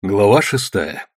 Глава шестая.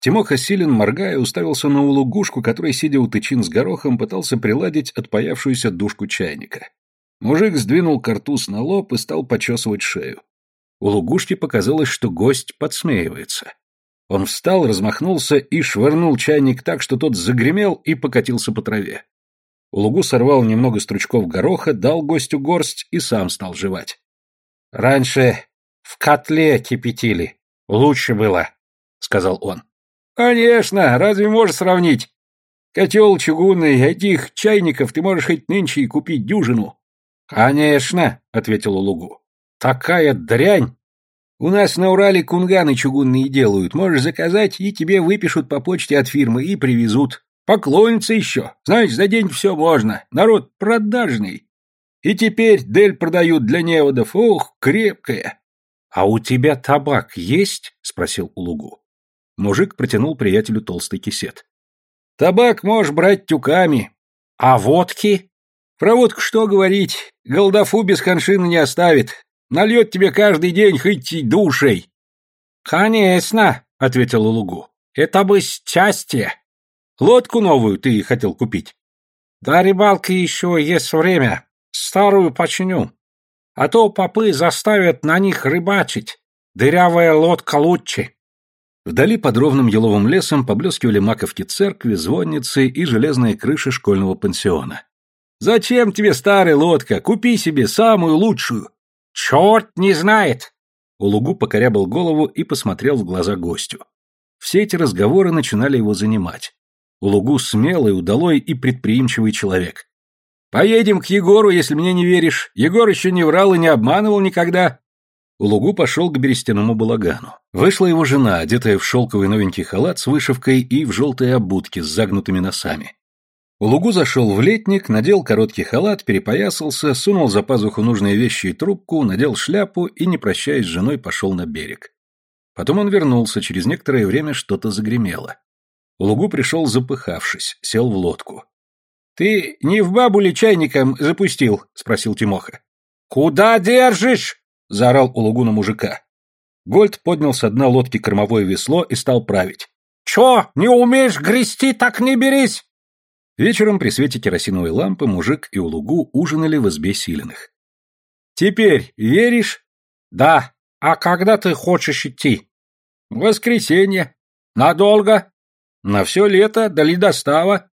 Тимоха Силин, моргая, уставился на улугушку, который, сидя у тычин с горохом, пытался приладить отпаявшуюся душку чайника. Мужик сдвинул картуз на лоб и стал почесывать шею. У лугушки показалось, что гость подсмеивается. Он встал, размахнулся и швырнул чайник так, что тот загремел и покатился по траве. Улугу сорвал немного стручков гороха, дал гостю горсть и сам стал жевать. «Раньше в котле кипятили», Лучше было, сказал он. Конечно, разве можешь сравнить? Котел чугунный, этих чайников ты можешь хоть нынче и купить дюжину. Конечно, ответил Лугу. Такая дрянь. У нас на Урале кунганы чугунные делают. Можешь заказать, и тебе выпишут по почте от фирмы и привезут. Поклониться еще. Знаешь, за день все можно. Народ продажный. И теперь дель продают для неводов. Ох, крепкая. «А у тебя табак есть?» — спросил Улугу. Мужик протянул приятелю толстый кисет. «Табак можешь брать тюками. А водки?» «Про водку что говорить? Голдафу без ханшина не оставит. Нальет тебе каждый день хоть душей». «Конечно», — ответил Улугу. «Это бы счастье. Лодку новую ты хотел купить?» «Да рыбалки еще есть время. Старую починю а то попы заставят на них рыбачить. Дырявая лодка лучше. Вдали под ровным еловым лесом поблескивали маковки церкви, звонницы и железные крыши школьного пансиона. «Зачем тебе старая лодка? Купи себе самую лучшую!» «Черт не знает!» Улугу покорябал голову и посмотрел в глаза гостю. Все эти разговоры начинали его занимать. Улугу смелый, удалой и предприимчивый человек. Поедем к Егору, если мне не веришь. Егор еще не врал и не обманывал никогда. Улугу пошел к берестяному балагану. Вышла его жена, одетая в шелковый новенький халат с вышивкой и в желтые обутки с загнутыми носами. Улугу зашел в летник, надел короткий халат, перепоясался, сунул за пазуху нужные вещи и трубку, надел шляпу и, не прощаясь с женой, пошел на берег. Потом он вернулся, через некоторое время что-то загремело. Улугу пришел запыхавшись, сел в лодку. «Ты не в бабу ли чайником запустил?» — спросил Тимоха. «Куда держишь?» — заорал у лугуна мужика. Гольд поднял с дна лодки кормовое весло и стал править. «Чё, не умеешь грести, так не берись!» Вечером при свете керосиновой лампы мужик и Улугу ужинали в избе Силиных. «Теперь веришь?» «Да. А когда ты хочешь идти?» «В воскресенье». «Надолго?» «На все лето, до ледостава».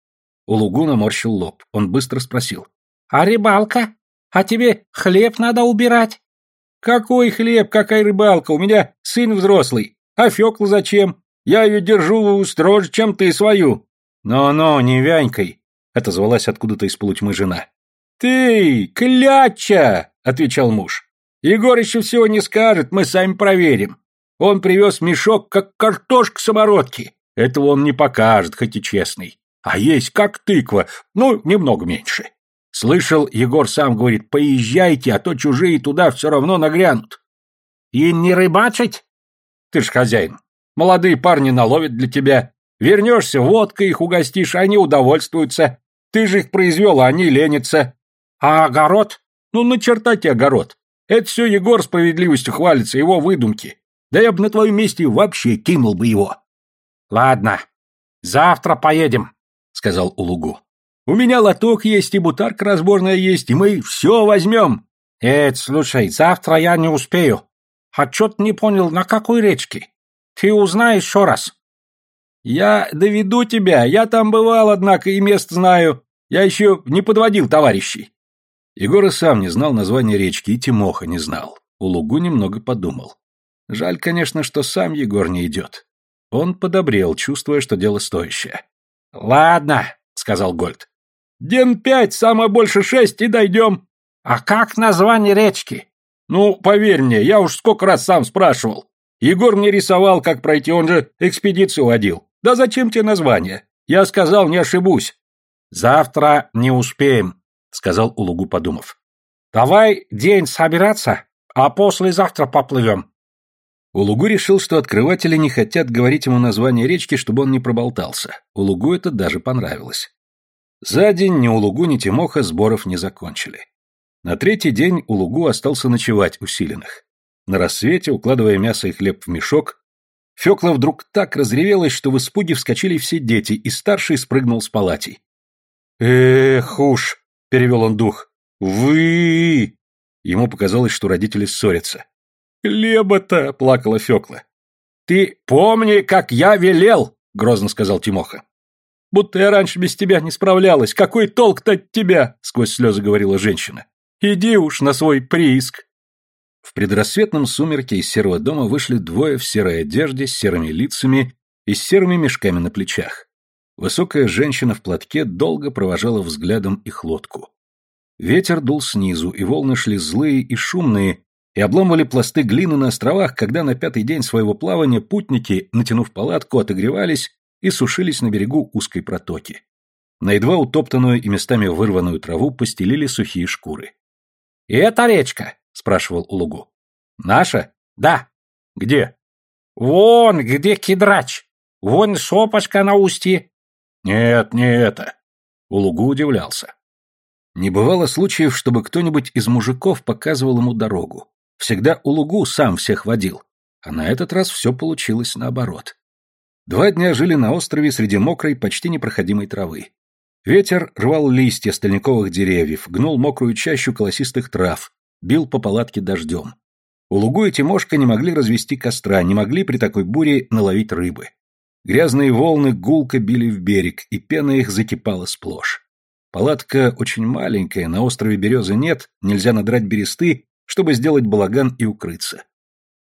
Улугу наморщил лоб. Он быстро спросил. «А рыбалка? А тебе хлеб надо убирать?» «Какой хлеб, какая рыбалка? У меня сын взрослый. А Фёкла зачем? Я ее держу строже, чем ты свою». «Но-но, не вянькой», — отозвалась откуда-то из полутьмы жена. «Ты, кляча!» — отвечал муж. «Егор еще всего не скажет, мы сами проверим. Он привез мешок, как картошка самородки. Этого он не покажет, хоть и честный а есть как тыква, ну, немного меньше. Слышал, Егор сам говорит, поезжайте, а то чужие туда все равно нагрянут. И не рыбачить? Ты ж хозяин. Молодые парни наловят для тебя. Вернешься, водкой их угостишь, они удовольствуются. Ты же их произвел, а они ленятся. А огород? Ну, на черта тебе огород. Это все Егор справедливостью хвалится, его выдумки. Да я бы на твоем месте вообще кинул бы его. Ладно, завтра поедем сказал Улугу. «У меня лоток есть и бутарка разборная есть, и мы все возьмем». «Эд, слушай, завтра я не успею. А чё ты не понял, на какой речке? Ты узнай еще раз». «Я доведу тебя, я там бывал, однако, и мест знаю. Я еще не подводил товарищей». Егор и сам не знал названия речки, и Тимоха не знал. Улугу немного подумал. Жаль, конечно, что сам Егор не идет. Он подобрел, чувствуя, что дело стоящее. «Ладно», — сказал Гольд. «Ден пять, самое больше шесть, и дойдем». «А как название речки?» «Ну, поверь мне, я уж сколько раз сам спрашивал. Егор мне рисовал, как пройти, он же экспедицию водил. Да зачем тебе название? Я сказал, не ошибусь». «Завтра не успеем», — сказал Улугу, подумав. «Давай день собираться, а послезавтра поплывем». Улугу решил, что открыватели не хотят говорить ему название речки, чтобы он не проболтался. Улугу это даже понравилось. За день ни Улугу, ни Тимоха сборов не закончили. На третий день Улугу остался ночевать усиленных. На рассвете, укладывая мясо и хлеб в мешок, Фёкла вдруг так разревелась, что в испуге вскочили все дети, и старший спрыгнул с палатей. «Эх уж!» — перевел он дух. «Вы!» Ему показалось, что родители ссорятся. «Хлеба-то!» — плакала Фёкла. «Ты помни, как я велел!» — грозно сказал Тимоха. «Будто я раньше без тебя не справлялась. Какой толк-то от тебя?» — сквозь слезы говорила женщина. «Иди уж на свой прииск!» В предрассветном сумерке из серого дома вышли двое в серой одежде, с серыми лицами и с серыми мешками на плечах. Высокая женщина в платке долго провожала взглядом их лодку. Ветер дул снизу, и волны шли злые и шумные, и обломывали пласты глины на островах, когда на пятый день своего плавания путники, натянув палатку, отогревались и сушились на берегу узкой протоки. На едва утоптанную и местами вырванную траву постелили сухие шкуры. «И это речка?» спрашивал Улугу. Наша? Да. Где? Вон, где кедрач. Вон сопочка на устье. Нет, не это. Улугу удивлялся. Не бывало случаев, чтобы кто-нибудь из мужиков показывал ему дорогу. Всегда Улугу сам всех водил. А на этот раз все получилось наоборот. Два дня жили на острове среди мокрой, почти непроходимой травы. Ветер рвал листья стальниковых деревьев, гнул мокрую чащу колосистых трав, бил по палатке дождем. Улугу и Тимошка не могли развести костра, не могли при такой буре наловить рыбы. Грязные волны гулко били в берег, и пена их закипала сплошь. Палатка очень маленькая, на острове березы нет, нельзя надрать бересты, чтобы сделать балаган и укрыться.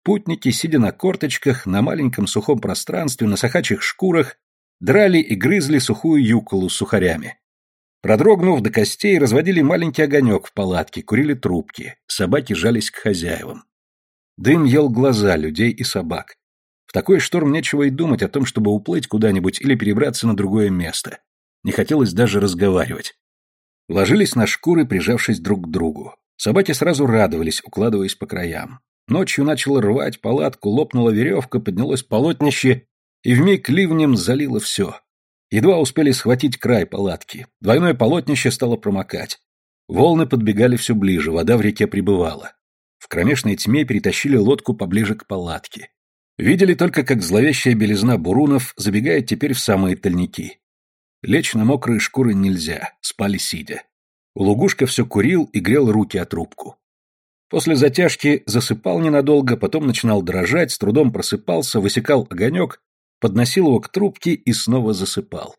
Путники, сидя на корточках, на маленьком сухом пространстве, на сахачих шкурах, драли и грызли сухую юколу с сухарями. Продрогнув до костей, разводили маленький огонек в палатке, курили трубки, собаки жались к хозяевам. Дым ел глаза людей и собак. В такой шторм нечего и думать о том, чтобы уплыть куда-нибудь или перебраться на другое место. Не хотелось даже разговаривать. Ложились на шкуры, прижавшись друг к другу. Собаки сразу радовались, укладываясь по краям. Ночью начало рвать палатку, лопнула веревка, поднялось полотнище, и вмиг ливнем залило все. Едва успели схватить край палатки. Двойное полотнище стало промокать. Волны подбегали все ближе, вода в реке прибывала. В кромешной тьме перетащили лодку поближе к палатке. Видели только, как зловещая белизна бурунов забегает теперь в самые тальники. Лечь на мокрые шкуры нельзя, спали сидя. Лугушка все курил и грел руки от трубку. После затяжки засыпал ненадолго, потом начинал дрожать, с трудом просыпался, высекал огонек подносил его к трубке и снова засыпал.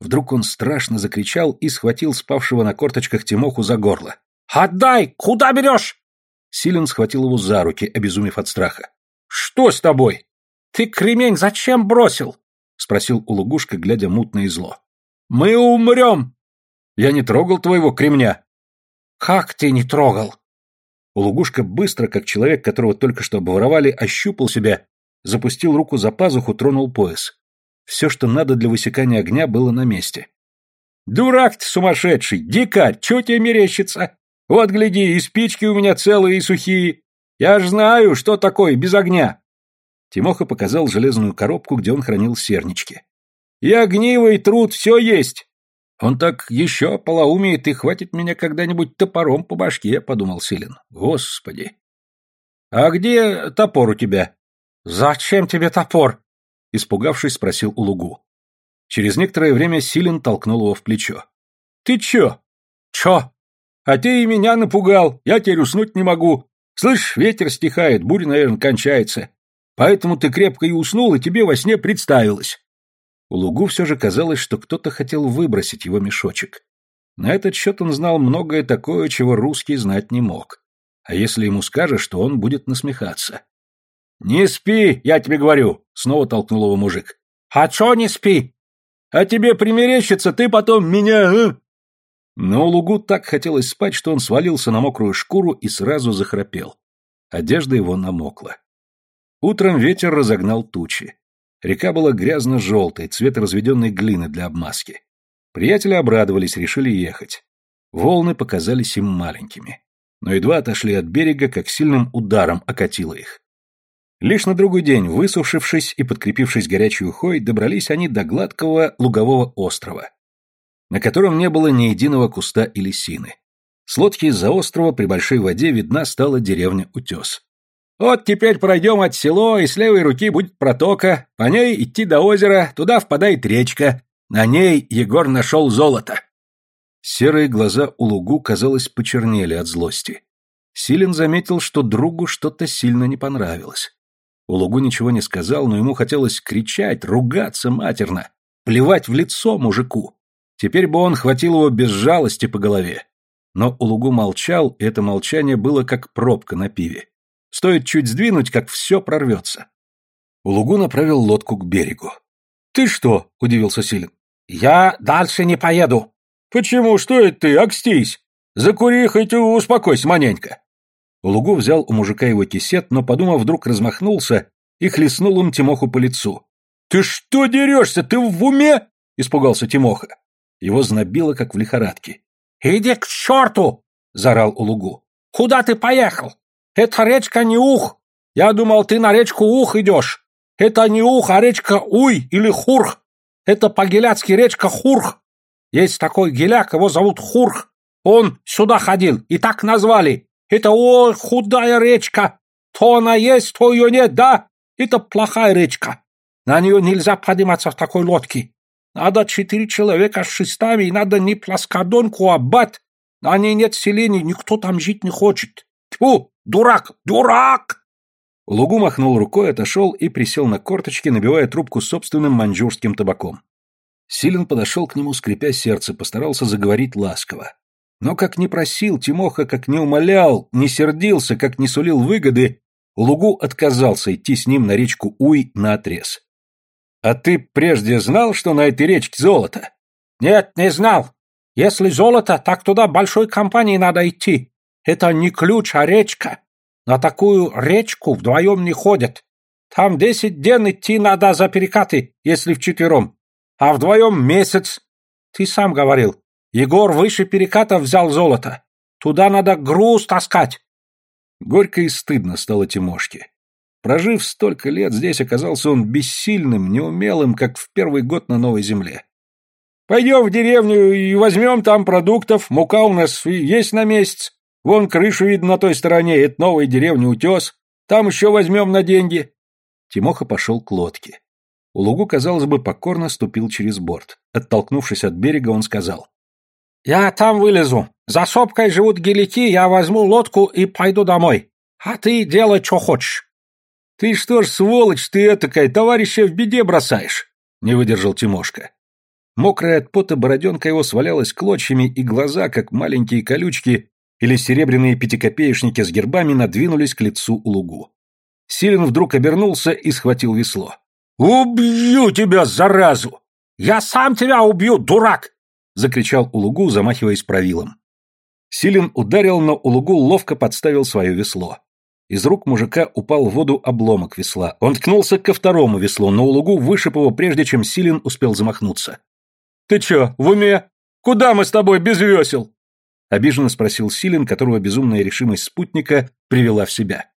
Вдруг он страшно закричал и схватил спавшего на корточках Тимоху за горло. «Отдай! Куда берешь?» Силен схватил его за руки, обезумев от страха. «Что с тобой? Ты кремень зачем бросил?» Спросил Улугушка, глядя мутно и зло. «Мы умрем!» «Я не трогал твоего кремня». «Как ты не трогал?» Улугушка быстро, как человек, которого только что обворовали, ощупал себя запустил руку за пазуху, тронул пояс. Все, что надо для высекания огня, было на месте. «Дурак ты сумасшедший! Дикарь! Чего тебе мерещится? Вот, гляди, и спички у меня целые и сухие. Я ж знаю, что такое без огня!» Тимоха показал железную коробку, где он хранил сернички. «И огнивый труд, все есть!» «Он так еще полоумеет и хватит меня когда-нибудь топором по башке», — подумал Силин. «Господи!» «А где топор у тебя?» «Зачем тебе топор?» — испугавшись, спросил Улугу. Через некоторое время Силин толкнул его в плечо. «Ты чё?» «Чё?» «А ты и меня напугал, я теперь уснуть не могу. Слышь, ветер стихает, буря, наверное, кончается. Поэтому ты крепко и уснул, и тебе во сне представилось». У Лугу все же казалось, что кто-то хотел выбросить его мешочек. На этот счет он знал многое такое, чего русский знать не мог. А если ему скажешь, то он будет насмехаться. «Не спи, я тебе говорю!» — снова толкнул его мужик. «А чё не спи?» «А тебе примерещится, ты потом меня...» э?» Но Лугу так хотелось спать, что он свалился на мокрую шкуру и сразу захрапел. Одежда его намокла. Утром ветер разогнал тучи. Река была грязно-желтой, цвет разведенной глины для обмазки. Приятели обрадовались, решили ехать. Волны показались им маленькими. Но едва отошли от берега, как сильным ударом окатило их. Лишь на другой день, высушившись и подкрепившись горячей ухой, добрались они до гладкого лугового острова, на котором не было ни единого куста или сины. С лодки из-за острова при большой воде видна стала деревня Утес. Вот теперь пройдем от село, и с левой руки будет протока, по ней идти до озера, туда впадает речка. На ней Егор нашел золото. Серые глаза у лугу, казалось, почернели от злости. Силен заметил, что другу что-то сильно не понравилось. Улугу ничего не сказал, но ему хотелось кричать, ругаться матерно, плевать в лицо мужику. Теперь бы он хватил его без жалости по голове. Но Улугу молчал, и это молчание было как пробка на пиве. Стоит чуть сдвинуть, как все прорвется. Улугу направил лодку к берегу. «Ты что?» — удивился Силен. «Я дальше не поеду». «Почему? Что это ты? Акстись! Закури, хоть успокойся маненько». Улугу взял у мужика его кисет, но, подумав, вдруг размахнулся и хлестнул им Тимоху по лицу. «Ты что дерешься? Ты в уме?» — испугался Тимоха. Его знобило, как в лихорадке. «Иди к черту!» — заорал Улугу. «Куда ты поехал? Это речка не Ух. Я думал, ты на речку Ух идешь. Это не Ух, а речка Уй или Хурх. Это по-геляцки речка Хурх. Есть такой геляк, его зовут Хурх. Он сюда ходил, и так назвали. Это, ой, худая речка. То она есть, то ее нет, да? Это плохая речка. На нее нельзя подниматься в такой лодке. Надо четыре человека с шестами, и надо не плоскодонку, а бат. На ней нет селений, никто там жить не хочет. Тьфу, дурак, дурак!» Лугу махнул рукой, отошел и присел на корточки, набивая трубку собственным маньчжурским табаком. Силен подошел к нему, скрипя сердце, постарался заговорить ласково. Но как не просил Тимоха, как не умолял, не сердился, как не сулил выгоды, Лугу отказался идти с ним на речку Уй на отрез. «А ты прежде знал, что на этой речке золото?» «Нет, не знал. Если золото, так туда большой компании надо идти. Это не ключ, а речка. На такую речку вдвоем не ходят. Там десять ден идти надо за перекаты, если вчетвером. А вдвоем месяц. Ты сам говорил. Егор выше переката взял золото. Туда надо груз таскать. Горько и стыдно стало Тимошке. Прожив столько лет, здесь оказался он бессильным, неумелым, как в первый год на новой земле. «Пойдем в деревню и возьмем там продуктов, мука у нас есть на месяц. Вон крышу видно на той стороне, это новая деревня Утес. Там еще возьмем на деньги. Тимоха пошел к лодке. У лугу, казалось бы, покорно ступил через борт. Оттолкнувшись от берега, он сказал. «Я там вылезу. За сопкой живут гелики, я возьму лодку и пойду домой. А ты делай, что хочешь». «Ты что ж, сволочь ты этакая, товарища в беде бросаешь!» — не выдержал Тимошка. Мокрая от пота бороденка его свалялась клочьями, и глаза, как маленькие колючки, или серебряные пятикопеечники с гербами надвинулись к лицу лугу. Силен вдруг обернулся и схватил весло. «Убью тебя, заразу! Я сам тебя убью, дурак!» — закричал Улугу, замахиваясь правилом. Силен ударил, но Улугу ловко подставил свое весло. Из рук мужика упал в воду обломок весла. Он ткнулся ко второму веслу, но Улугу вышиб его, прежде чем Силен успел замахнуться. «Ты чё, в уме? Куда мы с тобой без весел?» — обиженно спросил Силин, которого безумная решимость спутника привела в себя.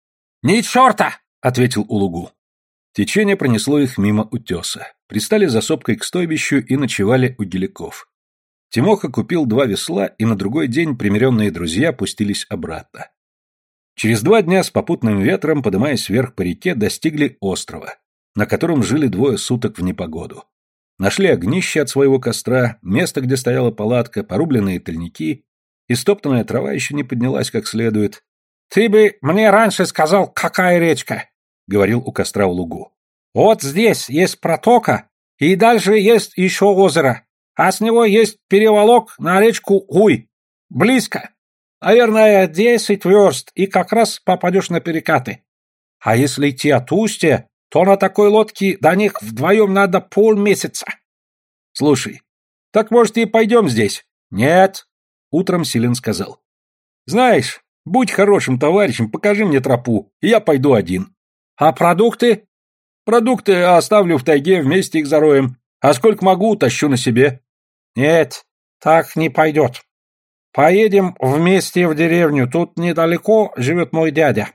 «Ни черта!» — ответил Улугу. Течение пронесло их мимо утеса. Пристали за сопкой к стойбищу и ночевали у геликов. Тимоха купил два весла, и на другой день примиренные друзья пустились обратно. Через два дня с попутным ветром, подымаясь вверх по реке, достигли острова, на котором жили двое суток в непогоду. Нашли огнище от своего костра, место, где стояла палатка, порубленные тальники и стоптанная трава еще не поднялась как следует. «Ты бы мне раньше сказал, какая речка!» — говорил у костра у лугу. «Вот здесь есть протока, и дальше есть еще озеро, а с него есть переволок на речку Уй. Близко. Наверное, десять верст, и как раз попадешь на перекаты. А если идти от устья, то на такой лодке до них вдвоем надо полмесяца». «Слушай, так, может, и пойдем здесь?» «Нет, Утром Селин сказал. «Знаешь, будь хорошим товарищем, покажи мне тропу, и я пойду один». «А продукты?» «Продукты оставлю в тайге, вместе их зароем. А сколько могу, тащу на себе». «Нет, так не пойдет. Поедем вместе в деревню, тут недалеко живет мой дядя.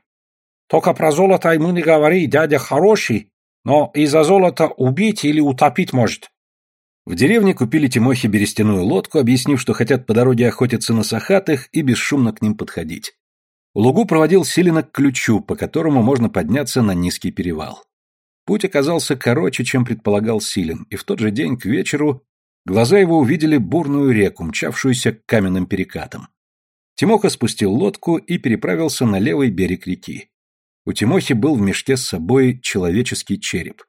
Только про золото ему не говори, дядя хороший, но из-за золота убить или утопить может. В деревне купили Тимохе берестяную лодку, объяснив, что хотят по дороге охотиться на сахатых и бесшумно к ним подходить. Лугу проводил Силина к ключу, по которому можно подняться на низкий перевал. Путь оказался короче, чем предполагал Силин, и в тот же день к вечеру глаза его увидели бурную реку, мчавшуюся к каменным перекатам. Тимоха спустил лодку и переправился на левый берег реки. У Тимохи был в мешке с собой человеческий череп.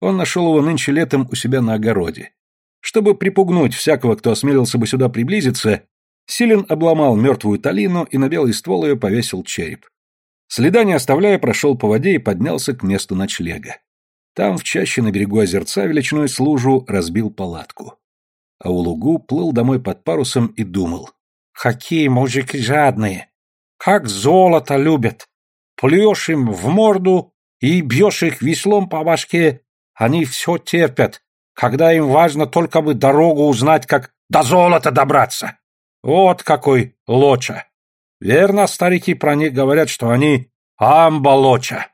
Он нашел его нынче летом у себя на огороде. Чтобы припугнуть всякого, кто осмелился бы сюда приблизиться, Силин обломал мертвую талину и на белый ствол ее повесил череп. Следа не оставляя, прошел по воде и поднялся к месту ночлега. Там, в чаще на берегу озерца величиной с лужу, разбил палатку. А у лугу плыл домой под парусом и думал. «Какие мужики жадные! Как золото любят! Плюешь им в морду и бьешь их веслом по башке, они все терпят, когда им важно только бы дорогу узнать, как до золота добраться. Вот какой лоча! Верно, старики про них говорят, что они амбалоча.